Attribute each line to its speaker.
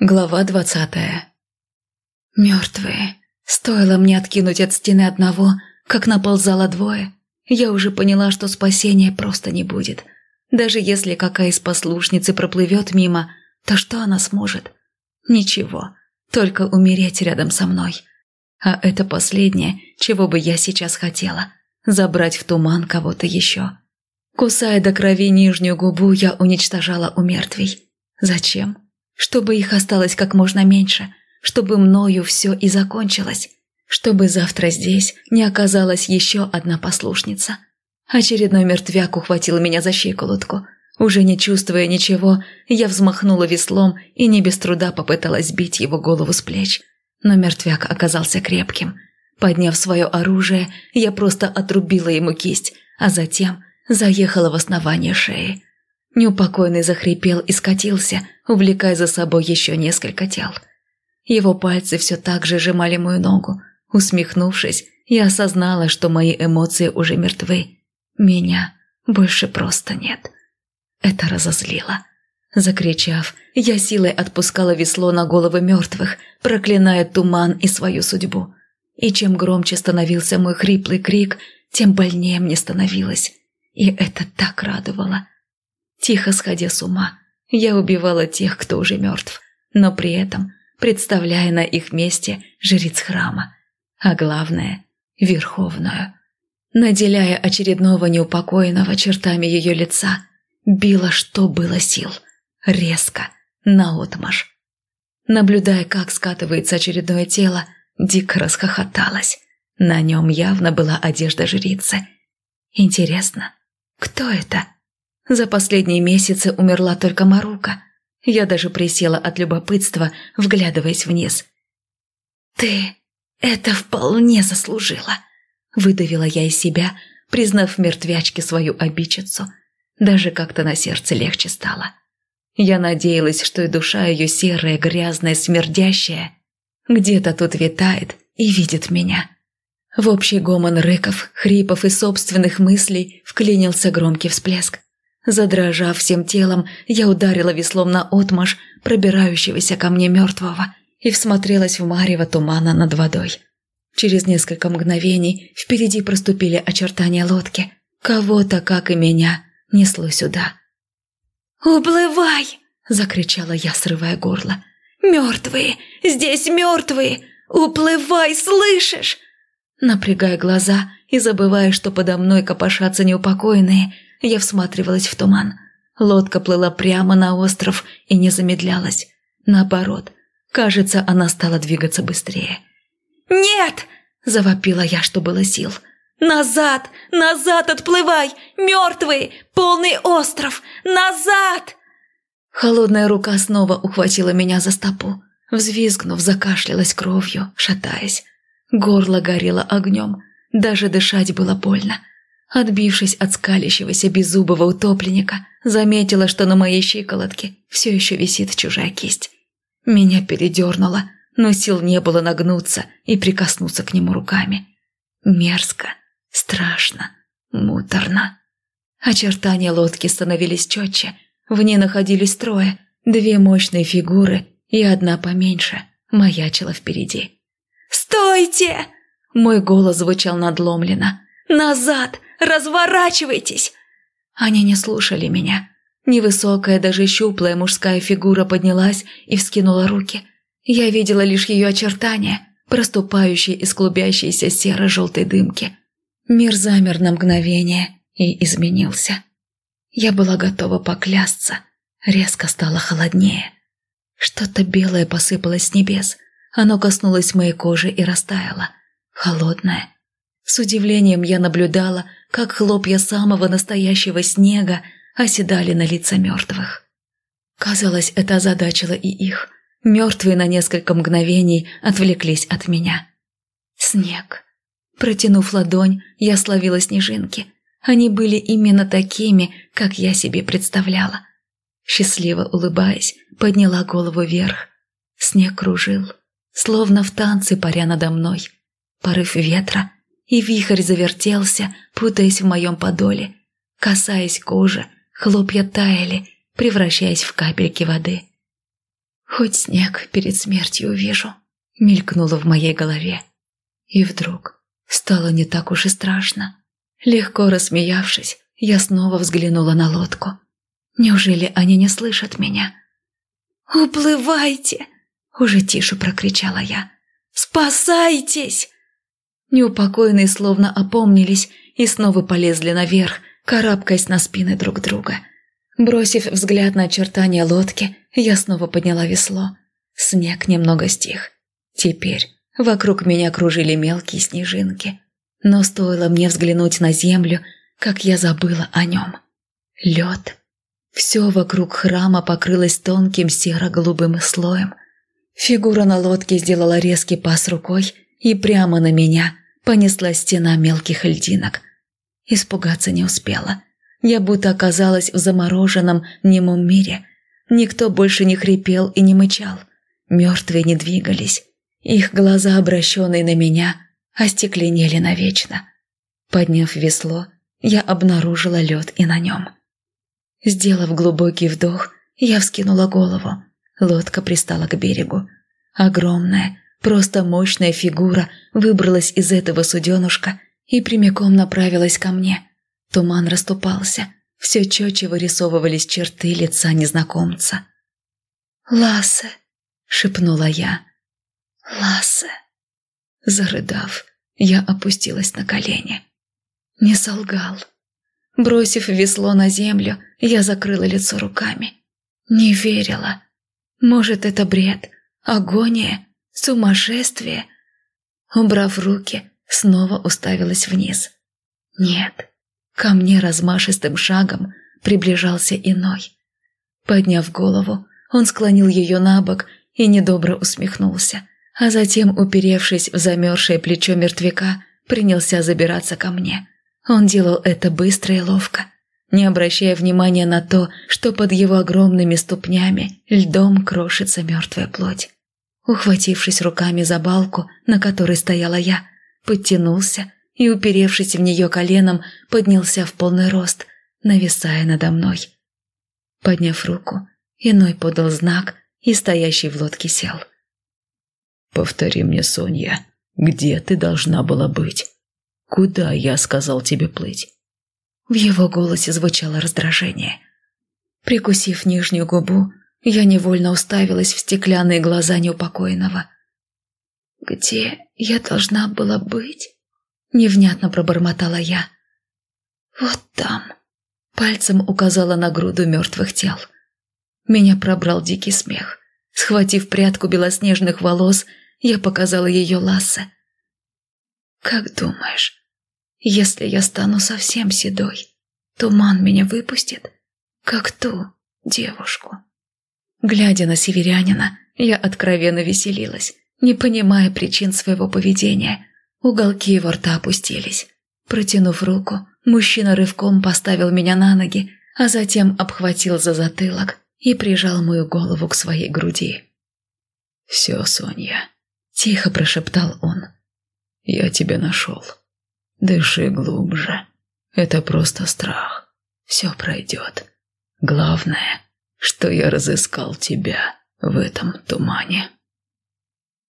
Speaker 1: Глава двадцатая. Мертвые. Стоило мне откинуть от стены одного, как наползало двое. Я уже поняла, что спасения просто не будет. Даже если какая из послушницы проплывет мимо, то что она сможет? Ничего, только умереть рядом со мной. А это последнее, чего бы я сейчас хотела. Забрать в туман кого-то еще. Кусая до крови нижнюю губу, я уничтожала у мертвей. Зачем? Чтобы их осталось как можно меньше, чтобы мною все и закончилось, чтобы завтра здесь не оказалась еще одна послушница. Очередной мертвяк ухватил меня за щиколотку. Уже не чувствуя ничего, я взмахнула веслом и не без труда попыталась сбить его голову с плеч. Но мертвяк оказался крепким. Подняв свое оружие, я просто отрубила ему кисть, а затем заехала в основание шеи. Неупокойный захрипел и скатился, увлекая за собой еще несколько тел. Его пальцы все так же сжимали мою ногу. Усмехнувшись, я осознала, что мои эмоции уже мертвы. Меня больше просто нет. Это разозлило. Закричав, я силой отпускала весло на головы мертвых, проклиная туман и свою судьбу. И чем громче становился мой хриплый крик, тем больнее мне становилось. И это так радовало. Тихо сходя с ума, я убивала тех, кто уже мертв, но при этом представляя на их месте жриц храма, а главное – Верховную. Наделяя очередного неупокоенного чертами ее лица, била, что было сил, резко, наотмашь. Наблюдая, как скатывается очередное тело, дико расхохоталась. На нем явно была одежда жрицы. Интересно, кто это? За последние месяцы умерла только Марука. Я даже присела от любопытства, вглядываясь вниз. «Ты это вполне заслужила», – выдавила я из себя, признав мертвячке свою обидчицу. Даже как-то на сердце легче стало. Я надеялась, что и душа ее серая, грязная, смердящая где-то тут витает и видит меня. В общий гомон рыков, хрипов и собственных мыслей вклинился громкий всплеск. Задрожав всем телом, я ударила веслом на отмаш пробирающегося ко мне мертвого и всмотрелась в марево тумана над водой. Через несколько мгновений впереди проступили очертания лодки. Кого-то, как и меня, несло сюда. «Уплывай!» – закричала я, срывая горло. «Мертвые! Здесь мертвые! Уплывай, слышишь?» Напрягая глаза и забывая, что подо мной копошатся неупокоенные, я всматривалась в туман. Лодка плыла прямо на остров и не замедлялась. Наоборот, кажется, она стала двигаться быстрее. «Нет!» – завопила я, что было сил. «Назад! Назад отплывай! Мертвый! Полный остров! Назад!» Холодная рука снова ухватила меня за стопу. Взвизгнув, закашлялась кровью, шатаясь. Горло горело огнем. Даже дышать было больно. Отбившись от скалящегося беззубого утопленника, заметила, что на моей щиколотке все еще висит чужая кисть. Меня передернуло, но сил не было нагнуться и прикоснуться к нему руками. Мерзко, страшно, муторно. Очертания лодки становились четче. В ней находились трое, две мощные фигуры и одна поменьше маячила впереди. «Стойте!» Мой голос звучал надломленно. «Назад! Разворачивайтесь!» Они не слушали меня. Невысокая, даже щуплая мужская фигура поднялась и вскинула руки. Я видела лишь ее очертания, проступающие из клубящейся серо-желтой дымки. Мир замер на мгновение и изменился. Я была готова поклясться. Резко стало холоднее. Что-то белое посыпалось с небес. Оно коснулось моей кожи и растаяло. Холодное, с удивлением я наблюдала, как хлопья самого настоящего снега оседали на лица мертвых. Казалось, это озадачило и их. Мертвые на несколько мгновений отвлеклись от меня. Снег. Протянув ладонь, я словила снежинки. Они были именно такими, как я себе представляла. Счастливо улыбаясь, подняла голову вверх. Снег кружил, словно в танце паря надо мной. Порыв ветра и вихрь завертелся, путаясь в моем подоле. Касаясь кожи, хлопья таяли, превращаясь в капельки воды. Хоть снег перед смертью увижу, мелькнуло в моей голове. И вдруг стало не так уж и страшно. Легко рассмеявшись, я снова взглянула на лодку. Неужели они не слышат меня? «Уплывайте!» – уже тише прокричала я. «Спасайтесь!» Неупокоенные словно опомнились и снова полезли наверх, карабкаясь на спины друг друга. Бросив взгляд на очертания лодки, я снова подняла весло. Снег немного стих. Теперь вокруг меня кружили мелкие снежинки. Но стоило мне взглянуть на землю, как я забыла о нем. Лед. Все вокруг храма покрылось тонким серо-голубым слоем. Фигура на лодке сделала резкий пас рукой, и прямо на меня понесла стена мелких льдинок. Испугаться не успела. Я будто оказалась в замороженном немом мире. Никто больше не хрипел и не мычал. Мертвые не двигались. Их глаза, обращенные на меня, остекленели навечно. Подняв весло, я обнаружила лед и на нем. Сделав глубокий вдох, я вскинула голову. Лодка пристала к берегу. Огромная, просто мощная фигура выбралась из этого суденушка и прямиком направилась ко мне. Туман расступался, все четче вырисовывались черты лица незнакомца. «Лассе!» — шепнула я. «Лассе!» Зарыдав, я опустилась на колени. Не солгал. Бросив весло на землю, я закрыла лицо руками. Не верила. Может, это бред, агония, сумасшествие? Убрав руки, снова уставилась вниз. Нет, ко мне размашистым шагом приближался иной. Подняв голову, он склонил ее на бок и недобро усмехнулся, а затем, уперевшись в замерзшее плечо мертвяка, принялся забираться ко мне. Он делал это быстро и ловко, не обращая внимания на то, что под его огромными ступнями льдом крошится мертвая плоть. Ухватившись руками за балку, на которой стояла я, подтянулся и, уперевшись в нее коленом, поднялся в полный рост, нависая надо мной. Подняв руку, иной подал знак, и стоящий в лодке сел.
Speaker 2: «Повтори мне, Соня, где ты должна была быть?» «Куда я сказал тебе плыть?»
Speaker 1: В его голосе звучало раздражение. Прикусив нижнюю губу, я невольно уставилась в стеклянные глаза неупокоенного. «Где я должна была быть?» Невнятно пробормотала я. «Вот там», — пальцем указала на груду мертвых тел. Меня пробрал дикий смех. Схватив прядку белоснежных волос, я показала ее Лассе. «Как думаешь, если я стану совсем седой, туман меня выпустит, как ту девушку?» Глядя на северянина, я откровенно веселилась, не понимая причин своего поведения. Уголки его рта опустились. Протянув руку, мужчина рывком поставил меня на ноги, а затем обхватил за затылок и прижал мою голову к своей груди.
Speaker 2: «Все, Соня», –
Speaker 1: тихо прошептал он.
Speaker 2: Я тебя нашел. Дыши глубже. Это просто страх. Все пройдет. Главное, что я разыскал тебя в этом тумане.